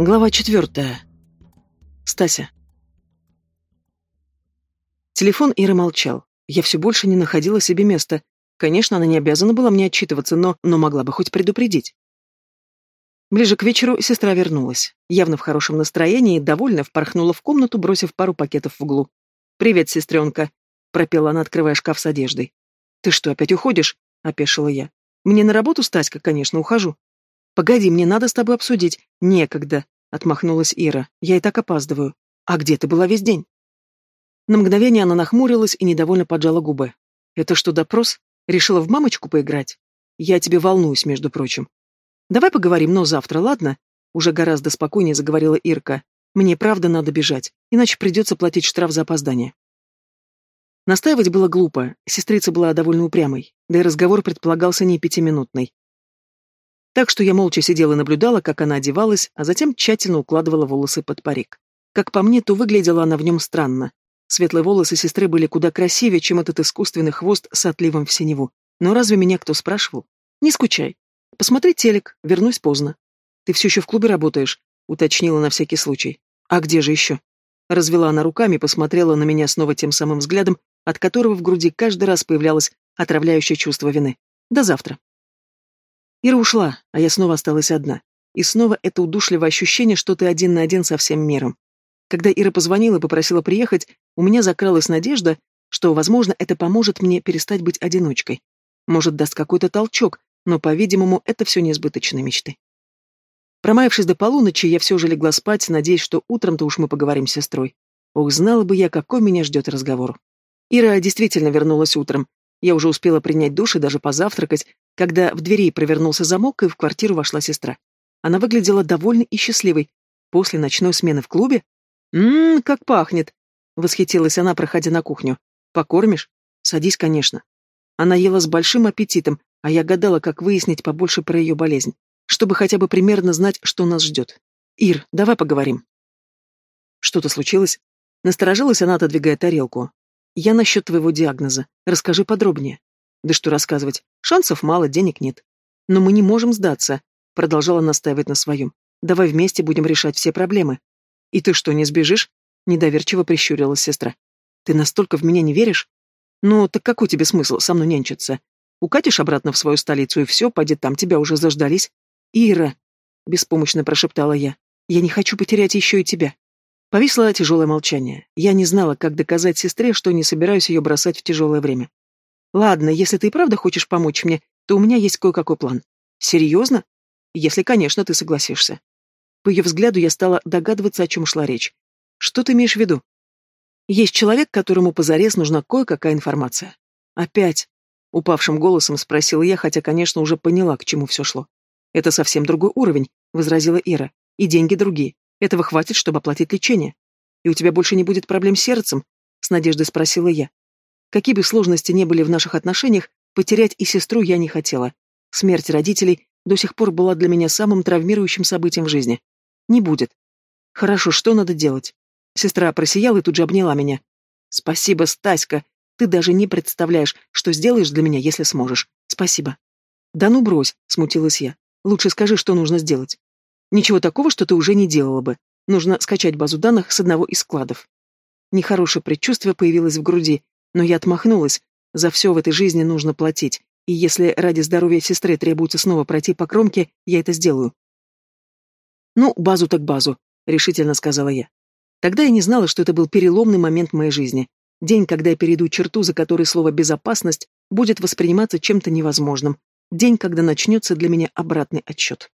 Глава четвертая. Стася. Телефон Иры молчал. Я все больше не находила себе места. Конечно, она не обязана была мне отчитываться, но, но могла бы хоть предупредить. Ближе к вечеру сестра вернулась. Явно в хорошем настроении и довольно впорхнула в комнату, бросив пару пакетов в углу. «Привет, сестренка», — пропела она, открывая шкаф с одеждой. «Ты что, опять уходишь?» — опешила я. «Мне на работу, Стаська, конечно, ухожу». «Погоди, мне надо с тобой обсудить. Некогда», — отмахнулась Ира. «Я и так опаздываю. А где ты была весь день?» На мгновение она нахмурилась и недовольно поджала губы. «Это что, допрос? Решила в мамочку поиграть? Я тебе волнуюсь, между прочим. Давай поговорим, но завтра, ладно?» Уже гораздо спокойнее заговорила Ирка. «Мне правда надо бежать, иначе придется платить штраф за опоздание». Настаивать было глупо, сестрица была довольно упрямой, да и разговор предполагался не пятиминутный. Так что я молча сидела и наблюдала, как она одевалась, а затем тщательно укладывала волосы под парик. Как по мне, то выглядела она в нем странно. Светлые волосы сестры были куда красивее, чем этот искусственный хвост с отливом в синеву. Но разве меня кто спрашивал? Не скучай. Посмотри телек, вернусь поздно. Ты все еще в клубе работаешь? Уточнила на всякий случай. А где же еще? Развела она руками, посмотрела на меня снова тем самым взглядом, от которого в груди каждый раз появлялось отравляющее чувство вины. До завтра. Ира ушла, а я снова осталась одна. И снова это удушливое ощущение, что ты один на один со всем миром. Когда Ира позвонила и попросила приехать, у меня закралась надежда, что, возможно, это поможет мне перестать быть одиночкой. Может, даст какой-то толчок, но, по-видимому, это все неизбыточные мечты. Промаявшись до полуночи, я все же легла спать, надеясь, что утром-то уж мы поговорим с сестрой. Ох, знала бы я, какой меня ждет разговор. Ира действительно вернулась утром. Я уже успела принять душ и даже позавтракать, когда в двери провернулся замок, и в квартиру вошла сестра. Она выглядела довольной и счастливой. После ночной смены в клубе? «Ммм, как пахнет!» — восхитилась она, проходя на кухню. «Покормишь? Садись, конечно». Она ела с большим аппетитом, а я гадала, как выяснить побольше про ее болезнь, чтобы хотя бы примерно знать, что нас ждет. «Ир, давай поговорим». Что-то случилось? Насторожилась она, отодвигая тарелку. «Я насчет твоего диагноза. Расскажи подробнее». Да что рассказывать, шансов мало, денег нет. Но мы не можем сдаться, продолжала настаивать на своем. Давай вместе будем решать все проблемы. И ты что, не сбежишь? Недоверчиво прищурилась сестра. Ты настолько в меня не веришь? Ну, так какой тебе смысл со мной нянчиться? Укатишь обратно в свою столицу, и все, поди там тебя уже заждались. Ира, беспомощно прошептала я, я не хочу потерять еще и тебя. Повисло тяжелое молчание. Я не знала, как доказать сестре, что не собираюсь ее бросать в тяжелое время. Ладно, если ты и правда хочешь помочь мне, то у меня есть кое-какой план. Серьезно? Если, конечно, ты согласишься. По ее взгляду я стала догадываться, о чем шла речь. Что ты имеешь в виду? Есть человек, которому позарез нужна кое-какая информация. Опять? Упавшим голосом спросила я, хотя, конечно, уже поняла, к чему все шло. Это совсем другой уровень, возразила Ира. И деньги другие. Этого хватит, чтобы оплатить лечение. И у тебя больше не будет проблем с сердцем? С надеждой спросила я. Какие бы сложности не были в наших отношениях, потерять и сестру я не хотела. Смерть родителей до сих пор была для меня самым травмирующим событием в жизни. Не будет. Хорошо, что надо делать? Сестра просияла и тут же обняла меня. Спасибо, Стаська. Ты даже не представляешь, что сделаешь для меня, если сможешь. Спасибо. Да ну брось, смутилась я. Лучше скажи, что нужно сделать. Ничего такого, что ты уже не делала бы. Нужно скачать базу данных с одного из складов. Нехорошее предчувствие появилось в груди, но я отмахнулась. За все в этой жизни нужно платить. И если ради здоровья сестры требуется снова пройти по кромке, я это сделаю. «Ну, базу так базу», — решительно сказала я. Тогда я не знала, что это был переломный момент моей жизни. День, когда я перейду черту, за которой слово «безопасность» будет восприниматься чем-то невозможным. День, когда начнется для меня обратный отсчет.